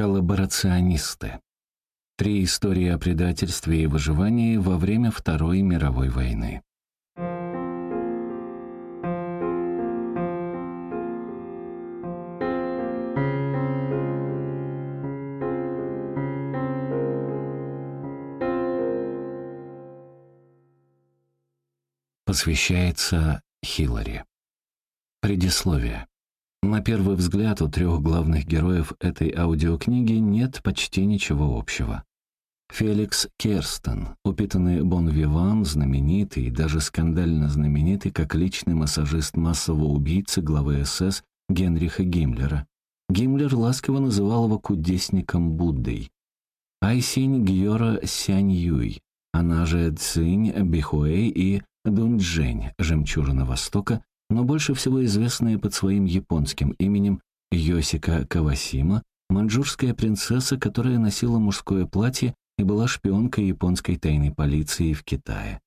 Коллаборационисты. Три истории о предательстве и выживании во время Второй мировой войны. Посвящается Хиллари. Предисловие. На первый взгляд у трех главных героев этой аудиокниги нет почти ничего общего. Феликс Керстен, упитанный Бон-Виван, знаменитый и даже скандально знаменитый как личный массажист массового убийцы главы СС Генриха Гиммлера. Гиммлер ласково называл его кудесником Буддой. Айсинь Гьора Сянь Юй, она же Цинь Бихуэй и Дунджень, жемчужина Востока, но больше всего известная под своим японским именем Йосика Кавасима, маньчжурская принцесса, которая носила мужское платье и была шпионкой японской тайной полиции в Китае.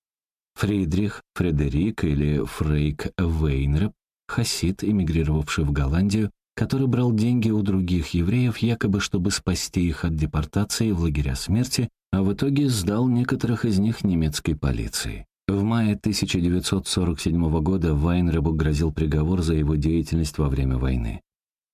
Фридрих, Фредерик или Фрейк Вейнреп, хасид, эмигрировавший в Голландию, который брал деньги у других евреев, якобы чтобы спасти их от депортации в лагеря смерти, а в итоге сдал некоторых из них немецкой полиции. В мае 1947 года Вайнребу грозил приговор за его деятельность во время войны.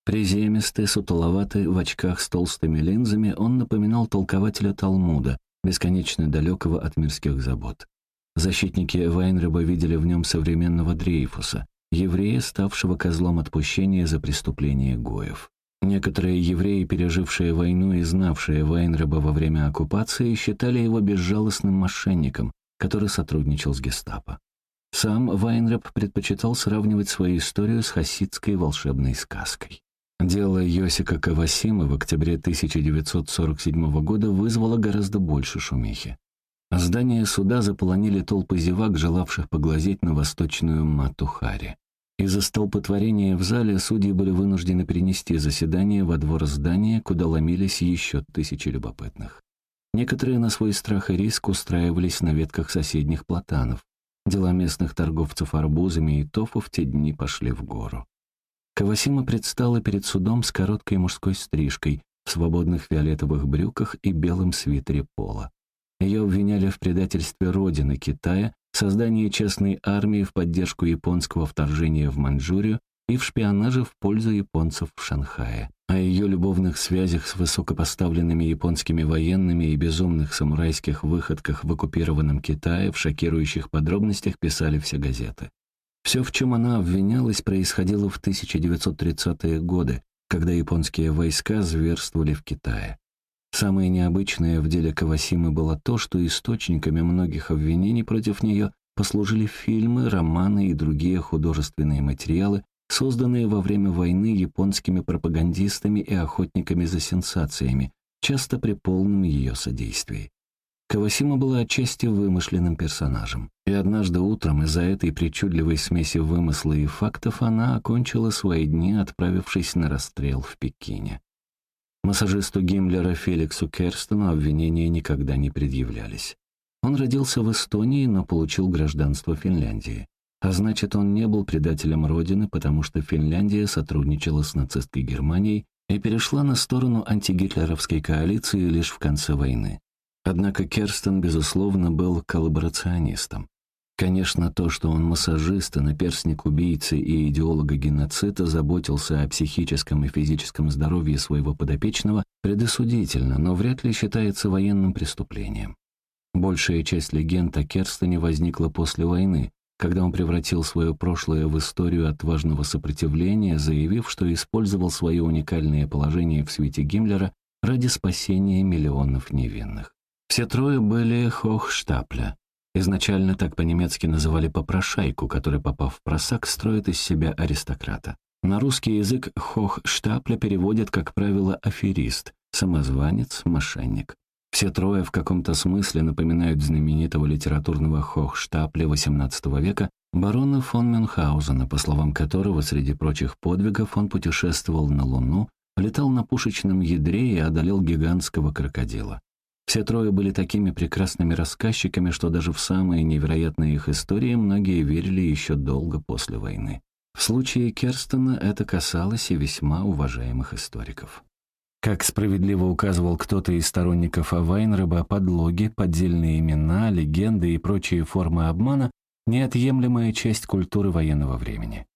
Приземистый, сутуловатый, в очках с толстыми линзами, он напоминал толкователя Талмуда, бесконечно далекого от мирских забот. Защитники Вайнреба видели в нем современного Дрейфуса, еврея, ставшего козлом отпущения за преступление Гоев. Некоторые евреи, пережившие войну и знавшие Вайнреба во время оккупации, считали его безжалостным мошенником, который сотрудничал с гестапо. Сам Вайнреп предпочитал сравнивать свою историю с хасидской волшебной сказкой. Дело Йосика Кавасимы в октябре 1947 года вызвало гораздо больше шумихи. Здание суда заполонили толпы зевак, желавших поглазеть на восточную Матухари. Из-за столпотворения в зале судьи были вынуждены перенести заседание во двор здания, куда ломились еще тысячи любопытных. Некоторые на свой страх и риск устраивались на ветках соседних платанов. Дела местных торговцев арбузами и тофу в те дни пошли в гору. Кавасима предстала перед судом с короткой мужской стрижкой, в свободных фиолетовых брюках и белом свитере пола. Ее обвиняли в предательстве родины Китая, создании частной армии в поддержку японского вторжения в Маньчжурию и в шпионаже в пользу японцев в Шанхае. О ее любовных связях с высокопоставленными японскими военными и безумных самурайских выходках в оккупированном Китае в шокирующих подробностях писали все газеты. Все, в чем она обвинялась, происходило в 1930-е годы, когда японские войска зверствовали в Китае. Самое необычное в деле Кавасимы было то, что источниками многих обвинений против нее послужили фильмы, романы и другие художественные материалы, созданные во время войны японскими пропагандистами и охотниками за сенсациями, часто при полном ее содействии. Кавасима была отчасти вымышленным персонажем, и однажды утром из-за этой причудливой смеси вымысла и фактов она окончила свои дни, отправившись на расстрел в Пекине. Массажисту Гиммлера Феликсу Керстену обвинения никогда не предъявлялись. Он родился в Эстонии, но получил гражданство Финляндии. А значит, он не был предателем Родины, потому что Финляндия сотрудничала с нацистской Германией и перешла на сторону антигитлеровской коалиции лишь в конце войны. Однако Керстен, безусловно, был коллаборационистом. Конечно, то, что он массажист и наперсник убийцы и идеолога геноцида заботился о психическом и физическом здоровье своего подопечного, предосудительно, но вряд ли считается военным преступлением. Большая часть легенд о Керстене возникла после войны, когда он превратил свое прошлое в историю отважного сопротивления, заявив, что использовал свое уникальное положение в свете Гиммлера ради спасения миллионов невинных. Все трое были хохштапля. Изначально так по-немецки называли попрошайку, который, попав в просак, строит из себя аристократа. На русский язык хохштапля переводят, как правило, аферист, самозванец, мошенник. Все трое в каком-то смысле напоминают знаменитого литературного хохштапля XVIII века барона фон Мюнхгаузена, по словам которого, среди прочих подвигов, он путешествовал на Луну, летал на пушечном ядре и одолел гигантского крокодила. Все трое были такими прекрасными рассказчиками, что даже в самые невероятные их истории многие верили еще долго после войны. В случае Керстена это касалось и весьма уважаемых историков. Как справедливо указывал кто-то из сторонников Вайнреба, подлоги, поддельные имена, легенды и прочие формы обмана – неотъемлемая часть культуры военного времени.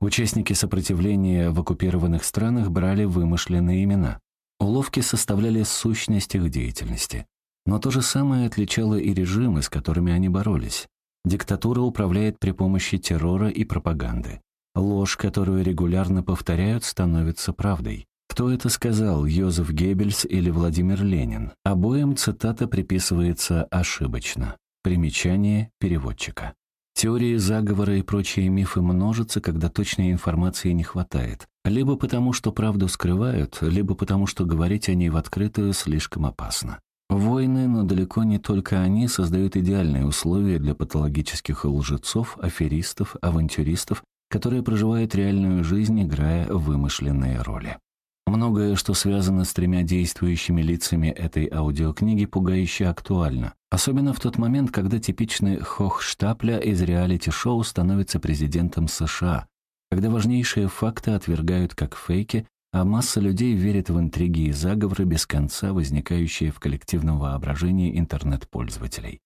Участники сопротивления в оккупированных странах брали вымышленные имена. Уловки составляли сущность их деятельности. Но то же самое отличало и режимы, с которыми они боролись. Диктатура управляет при помощи террора и пропаганды. Ложь, которую регулярно повторяют, становится правдой. Кто это сказал, Йозеф Геббельс или Владимир Ленин? Обоим цитата приписывается ошибочно. Примечание переводчика. Теории заговора и прочие мифы множатся, когда точной информации не хватает. Либо потому, что правду скрывают, либо потому, что говорить о ней в открытую слишком опасно. Войны, но далеко не только они, создают идеальные условия для патологических лжецов, аферистов, авантюристов, которые проживают реальную жизнь, играя вымышленные роли. Многое, что связано с тремя действующими лицами этой аудиокниги, пугающе актуально. Особенно в тот момент, когда типичный Хохштапля из реалити-шоу становится президентом США, когда важнейшие факты отвергают как фейки, а масса людей верит в интриги и заговоры без конца, возникающие в коллективном воображении интернет-пользователей.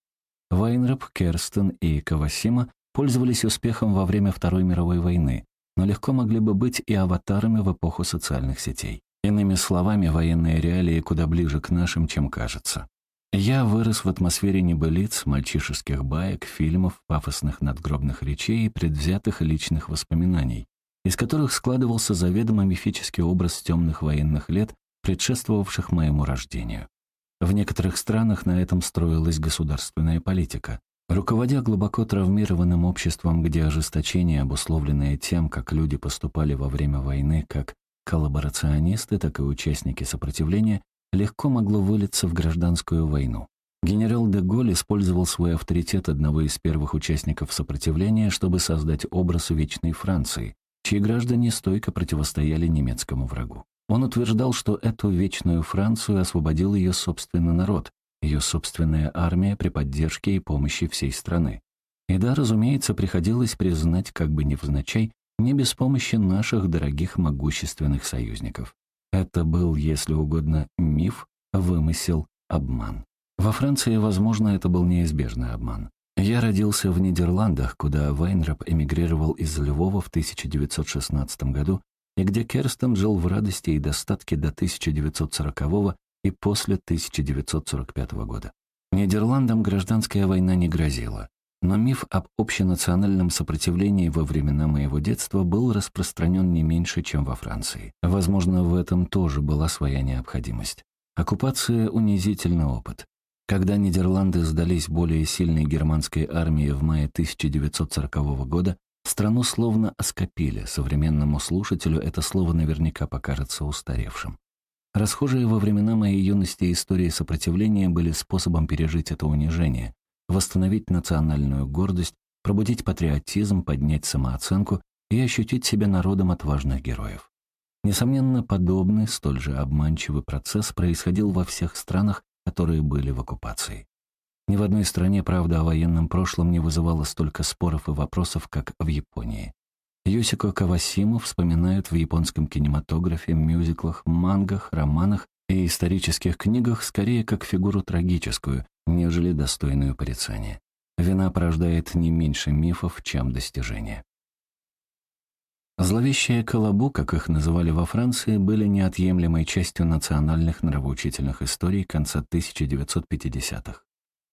Вайнрап, Керстен и Кавасима пользовались успехом во время Второй мировой войны, но легко могли бы быть и аватарами в эпоху социальных сетей. Иными словами, военные реалии куда ближе к нашим, чем кажется. Я вырос в атмосфере небылиц, мальчишеских баек, фильмов, пафосных надгробных речей и предвзятых личных воспоминаний, из которых складывался заведомо мифический образ темных военных лет, предшествовавших моему рождению. В некоторых странах на этом строилась государственная политика. Руководя глубоко травмированным обществом, где ожесточение, обусловленное тем, как люди поступали во время войны как коллаборационисты, так и участники сопротивления, легко могло вылиться в гражданскую войну. Генерал де Голль использовал свой авторитет одного из первых участников сопротивления, чтобы создать образ вечной Франции, чьи граждане стойко противостояли немецкому врагу. Он утверждал, что эту вечную Францию освободил ее собственный народ, ее собственная армия при поддержке и помощи всей страны. И да, разумеется, приходилось признать, как бы невзначай, не без помощи наших дорогих могущественных союзников. Это был, если угодно, миф, вымысел, обман. Во Франции, возможно, это был неизбежный обман. Я родился в Нидерландах, куда Вайнрап эмигрировал из Львова в 1916 году и где Керстен жил в радости и достатке до 1940 и после 1945 года. Нидерландам гражданская война не грозила, но миф об общенациональном сопротивлении во времена моего детства был распространен не меньше, чем во Франции. Возможно, в этом тоже была своя необходимость. Оккупация — унизительный опыт. Когда Нидерланды сдались более сильной германской армии в мае 1940 года, страну словно оскопили, современному слушателю это слово наверняка покажется устаревшим. Расхожие во времена моей юности истории сопротивления были способом пережить это унижение, восстановить национальную гордость, пробудить патриотизм, поднять самооценку и ощутить себя народом отважных героев. Несомненно, подобный, столь же обманчивый процесс происходил во всех странах, которые были в оккупации. Ни в одной стране правда о военном прошлом не вызывала столько споров и вопросов, как в Японии. Юсико Кавасиму вспоминают в японском кинематографе, мюзиклах, мангах, романах и исторических книгах скорее как фигуру трагическую, нежели достойную порицания. Вина порождает не меньше мифов, чем достижения. Зловещие колобу, как их называли во Франции, были неотъемлемой частью национальных нравоучительных историй конца 1950-х.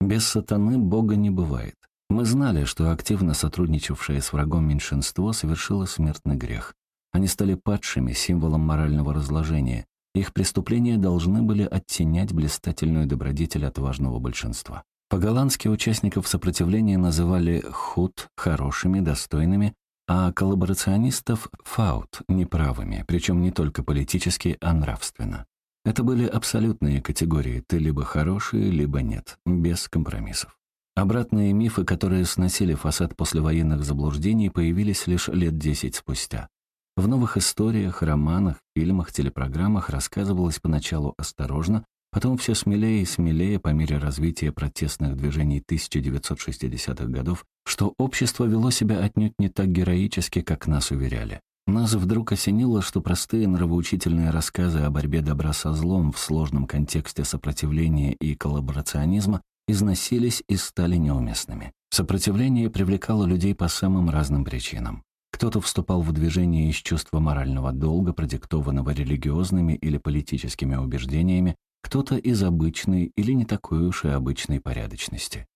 Без сатаны Бога не бывает. Мы знали, что активно сотрудничавшее с врагом меньшинство совершило смертный грех. Они стали падшими, символом морального разложения. Их преступления должны были оттенять блистательную добродетель отважного большинства. По-голландски участников сопротивления называли «худ» — хорошими, достойными, а коллаборационистов — фаут, неправыми, причем не только политически, а нравственно. Это были абсолютные категории, ты либо хороший, либо нет, без компромиссов. Обратные мифы, которые сносили фасад послевоенных заблуждений, появились лишь лет десять спустя. В новых историях, романах, фильмах, телепрограммах рассказывалось поначалу осторожно, Потом все смелее и смелее по мере развития протестных движений 1960-х годов, что общество вело себя отнюдь не так героически, как нас уверяли. Нас вдруг осенило, что простые нравоучительные рассказы о борьбе добра со злом в сложном контексте сопротивления и коллаборационизма износились и стали неуместными. Сопротивление привлекало людей по самым разным причинам. Кто-то вступал в движение из чувства морального долга, продиктованного религиозными или политическими убеждениями, кто-то из обычной или не такой уж и обычной порядочности.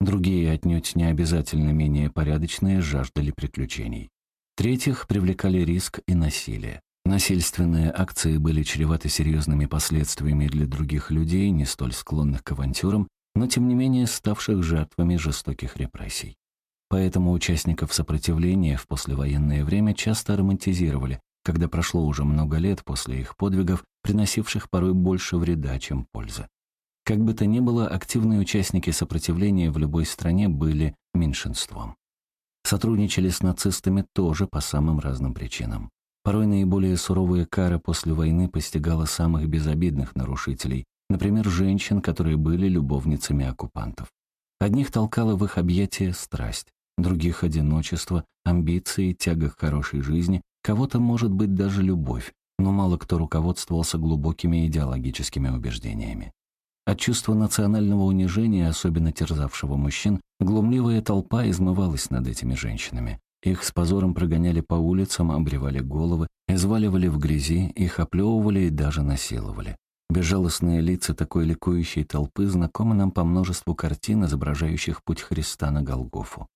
Другие, отнюдь не обязательно менее порядочные, жаждали приключений. Третьих привлекали риск и насилие. Насильственные акции были чреваты серьезными последствиями для других людей, не столь склонных к авантюрам, но тем не менее ставших жертвами жестоких репрессий. Поэтому участников сопротивления в послевоенное время часто романтизировали, когда прошло уже много лет после их подвигов, приносивших порой больше вреда, чем пользы. Как бы то ни было, активные участники сопротивления в любой стране были меньшинством. Сотрудничали с нацистами тоже по самым разным причинам. Порой наиболее суровые кары после войны постигала самых безобидных нарушителей, например, женщин, которые были любовницами оккупантов. Одних толкала в их объятия страсть, других — одиночество, амбиции, тяга к хорошей жизни, кого-то, может быть, даже любовь, но мало кто руководствовался глубокими идеологическими убеждениями. От чувства национального унижения, особенно терзавшего мужчин, глумливая толпа измывалась над этими женщинами. Их с позором прогоняли по улицам, обревали головы, изваливали в грязи, их оплевывали и даже насиловали. Безжалостные лица такой ликующей толпы знакомы нам по множеству картин, изображающих путь Христа на Голгофу.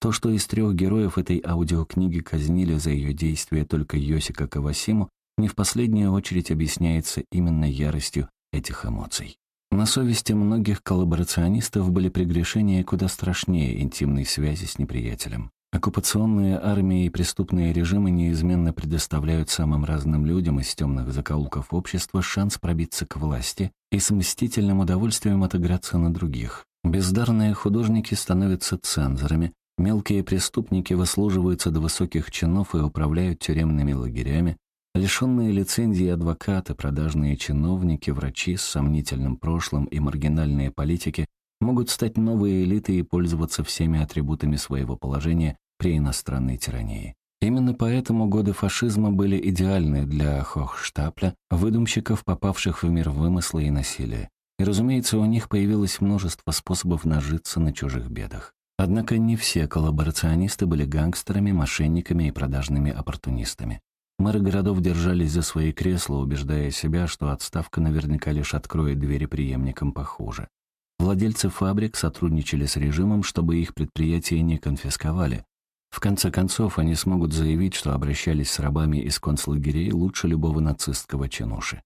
То, что из трех героев этой аудиокниги казнили за ее действия только Йосика Кавасиму, не в последнюю очередь объясняется именно яростью этих эмоций. На совести многих коллаборационистов были прегрешения куда страшнее интимной связи с неприятелем. Оккупационные армии и преступные режимы неизменно предоставляют самым разным людям из темных закоулков общества шанс пробиться к власти и с мстительным удовольствием отыграться на других. Бездарные художники становятся цензорами, Мелкие преступники выслуживаются до высоких чинов и управляют тюремными лагерями, лишенные лицензии адвокаты, продажные чиновники, врачи с сомнительным прошлым и маргинальные политики могут стать новой элитой и пользоваться всеми атрибутами своего положения при иностранной тирании. Именно поэтому годы фашизма были идеальны для Хохштапля, выдумщиков, попавших в мир вымысла и насилия. И, разумеется, у них появилось множество способов нажиться на чужих бедах. Однако не все коллаборационисты были гангстерами, мошенниками и продажными оппортунистами. Мэры городов держались за свои кресла, убеждая себя, что отставка наверняка лишь откроет двери преемникам похуже. Владельцы фабрик сотрудничали с режимом, чтобы их предприятия не конфисковали. В конце концов, они смогут заявить, что обращались с рабами из концлагерей лучше любого нацистского чинуши.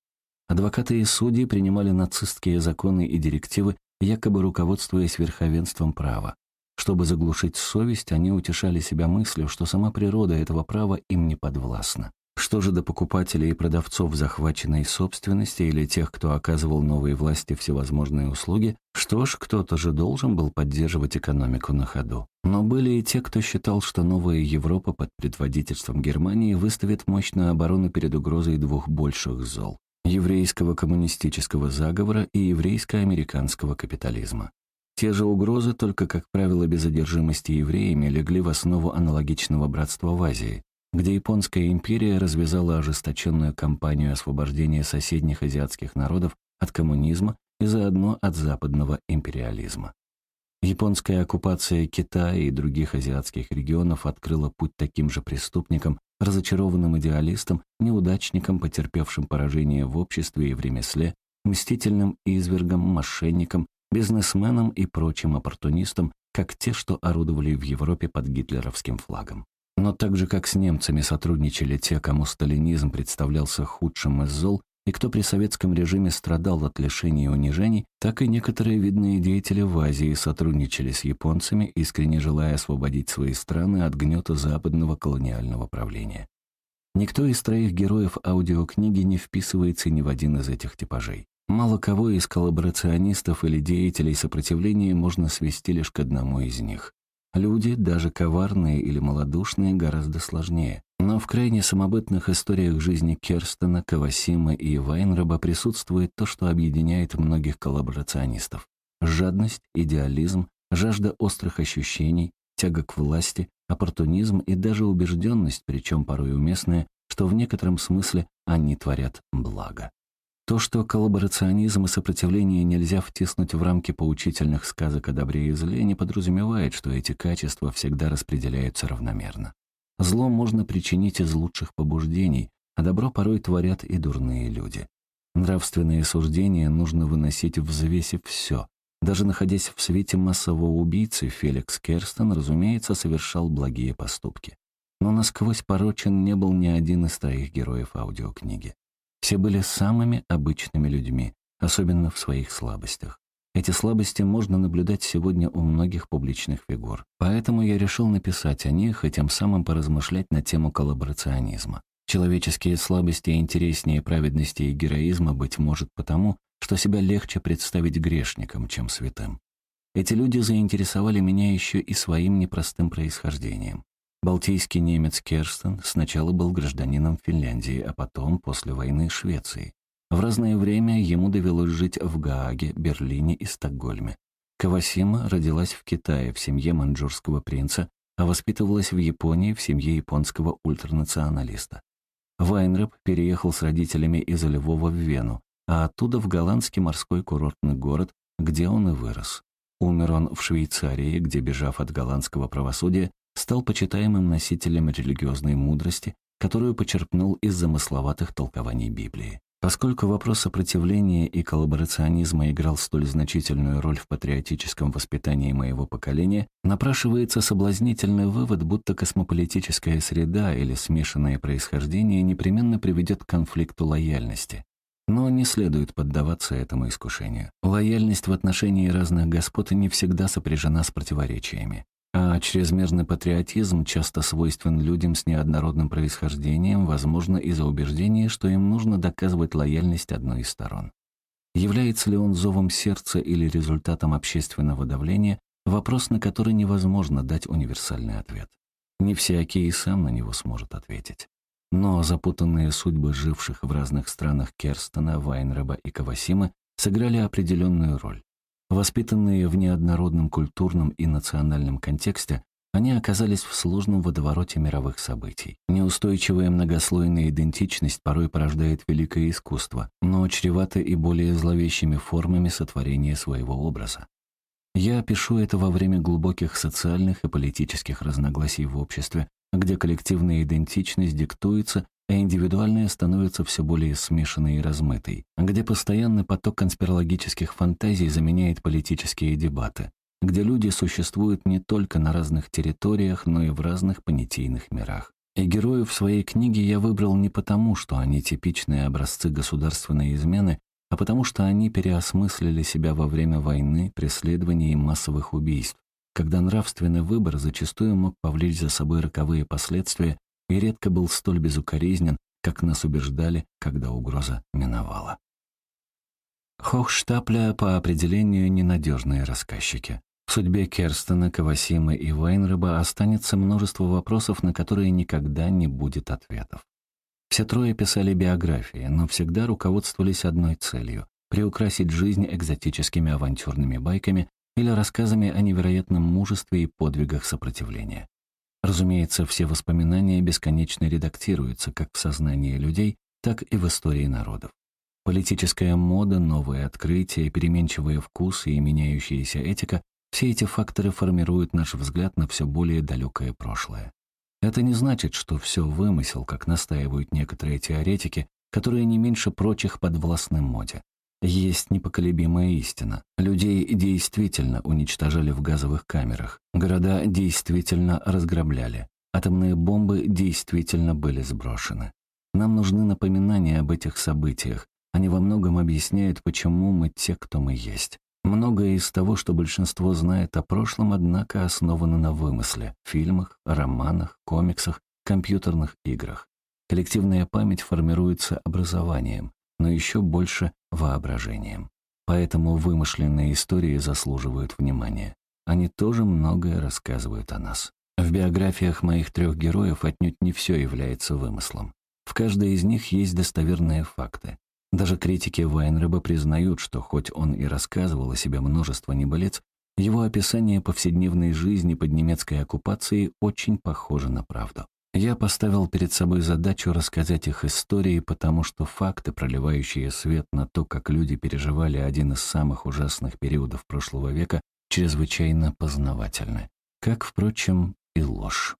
Адвокаты и судьи принимали нацистские законы и директивы, якобы руководствуясь верховенством права. Чтобы заглушить совесть, они утешали себя мыслью, что сама природа этого права им не подвластна. Что же до покупателей и продавцов захваченной собственности или тех, кто оказывал новой власти всевозможные услуги, что ж, кто-то же должен был поддерживать экономику на ходу. Но были и те, кто считал, что новая Европа под предводительством Германии выставит мощную оборону перед угрозой двух больших зол – еврейского коммунистического заговора и еврейско-американского капитализма. Те же угрозы, только, как правило, без одержимости евреями, легли в основу аналогичного братства в Азии, где Японская империя развязала ожесточенную кампанию освобождения соседних азиатских народов от коммунизма и заодно от западного империализма. Японская оккупация Китая и других азиатских регионов открыла путь таким же преступникам, разочарованным идеалистам, неудачникам, потерпевшим поражение в обществе и в ремесле, мстительным извергам, мошенникам, бизнесменам и прочим оппортунистам, как те, что орудовали в Европе под гитлеровским флагом. Но так же, как с немцами сотрудничали те, кому сталинизм представлялся худшим из зол, и кто при советском режиме страдал от лишений и унижений, так и некоторые видные деятели в Азии сотрудничали с японцами, искренне желая освободить свои страны от гнета западного колониального правления. Никто из троих героев аудиокниги не вписывается ни в один из этих типажей. Мало кого из коллаборационистов или деятелей сопротивления можно свести лишь к одному из них. Люди, даже коварные или малодушные, гораздо сложнее. Но в крайне самобытных историях жизни Керстена, Кавасима и Вайнраба присутствует то, что объединяет многих коллаборационистов. Жадность, идеализм, жажда острых ощущений, тяга к власти, оппортунизм и даже убежденность, причем порой уместная, что в некотором смысле они творят благо. То, что коллаборационизм и сопротивление нельзя втиснуть в рамки поучительных сказок о добре и зле, не подразумевает, что эти качества всегда распределяются равномерно. Зло можно причинить из лучших побуждений, а добро порой творят и дурные люди. Нравственные суждения нужно выносить взвесив все. Даже находясь в свете массового убийцы, Феликс Керстен, разумеется, совершал благие поступки. Но насквозь порочен не был ни один из троих героев аудиокниги. Все были самыми обычными людьми, особенно в своих слабостях. Эти слабости можно наблюдать сегодня у многих публичных фигур. Поэтому я решил написать о них и тем самым поразмышлять на тему коллаборационизма. Человеческие слабости интереснее праведности и героизма, быть может, потому, что себя легче представить грешником, чем святым. Эти люди заинтересовали меня еще и своим непростым происхождением. Балтийский немец Керстен сначала был гражданином Финляндии, а потом, после войны, Швеции. В разное время ему довелось жить в Гааге, Берлине и Стокгольме. Кавасима родилась в Китае в семье маньчжурского принца, а воспитывалась в Японии в семье японского ультранационалиста. Вайнреп переехал с родителями из Львова в Вену, а оттуда в голландский морской курортный город, где он и вырос. Умер он в Швейцарии, где, бежав от голландского правосудия, стал почитаемым носителем религиозной мудрости, которую почерпнул из замысловатых толкований Библии. Поскольку вопрос сопротивления и коллаборационизма играл столь значительную роль в патриотическом воспитании моего поколения, напрашивается соблазнительный вывод, будто космополитическая среда или смешанное происхождение непременно приведет к конфликту лояльности. Но не следует поддаваться этому искушению. Лояльность в отношении разных господ не всегда сопряжена с противоречиями. А чрезмерный патриотизм часто свойствен людям с неоднородным происхождением, возможно, из-за убеждения, что им нужно доказывать лояльность одной из сторон. Является ли он зовом сердца или результатом общественного давления, вопрос, на который невозможно дать универсальный ответ. Не всякий и сам на него сможет ответить. Но запутанные судьбы живших в разных странах Керстена, Вайнреба и Кавасима сыграли определенную роль. Воспитанные в неоднородном культурном и национальном контексте, они оказались в сложном водовороте мировых событий. Неустойчивая многослойная идентичность порой порождает великое искусство, но чревата и более зловещими формами сотворения своего образа. Я пишу это во время глубоких социальных и политических разногласий в обществе, где коллективная идентичность диктуется а индивидуальное становится все более смешанной и размытой, где постоянный поток конспирологических фантазий заменяет политические дебаты, где люди существуют не только на разных территориях, но и в разных понятийных мирах. И героев своей книги я выбрал не потому, что они типичные образцы государственной измены, а потому что они переосмыслили себя во время войны, преследований и массовых убийств, когда нравственный выбор зачастую мог повлечь за собой роковые последствия и редко был столь безукоризнен, как нас убеждали, когда угроза миновала. Хохштапля по определению ненадежные рассказчики. В судьбе Керстена, Кавасимы и Вайнреба останется множество вопросов, на которые никогда не будет ответов. Все трое писали биографии, но всегда руководствовались одной целью — приукрасить жизнь экзотическими авантюрными байками или рассказами о невероятном мужестве и подвигах сопротивления. Разумеется, все воспоминания бесконечно редактируются как в сознании людей, так и в истории народов. Политическая мода, новые открытия, переменчивые вкусы и меняющаяся этика — все эти факторы формируют наш взгляд на все более далекое прошлое. Это не значит, что все вымысел, как настаивают некоторые теоретики, которые не меньше прочих подвластны моде. Есть непоколебимая истина. Людей действительно уничтожали в газовых камерах. Города действительно разграбляли. Атомные бомбы действительно были сброшены. Нам нужны напоминания об этих событиях. Они во многом объясняют, почему мы те, кто мы есть. Многое из того, что большинство знает о прошлом, однако основано на вымысле — фильмах, романах, комиксах, компьютерных играх. Коллективная память формируется образованием, но еще больше воображением. Поэтому вымышленные истории заслуживают внимания. Они тоже многое рассказывают о нас. В биографиях моих трех героев отнюдь не все является вымыслом. В каждой из них есть достоверные факты. Даже критики Вайнреба признают, что хоть он и рассказывал о себе множество небылиц, Его описание повседневной жизни под немецкой оккупацией очень похоже на правду. Я поставил перед собой задачу рассказать их истории, потому что факты, проливающие свет на то, как люди переживали один из самых ужасных периодов прошлого века, чрезвычайно познавательны. Как, впрочем, и ложь.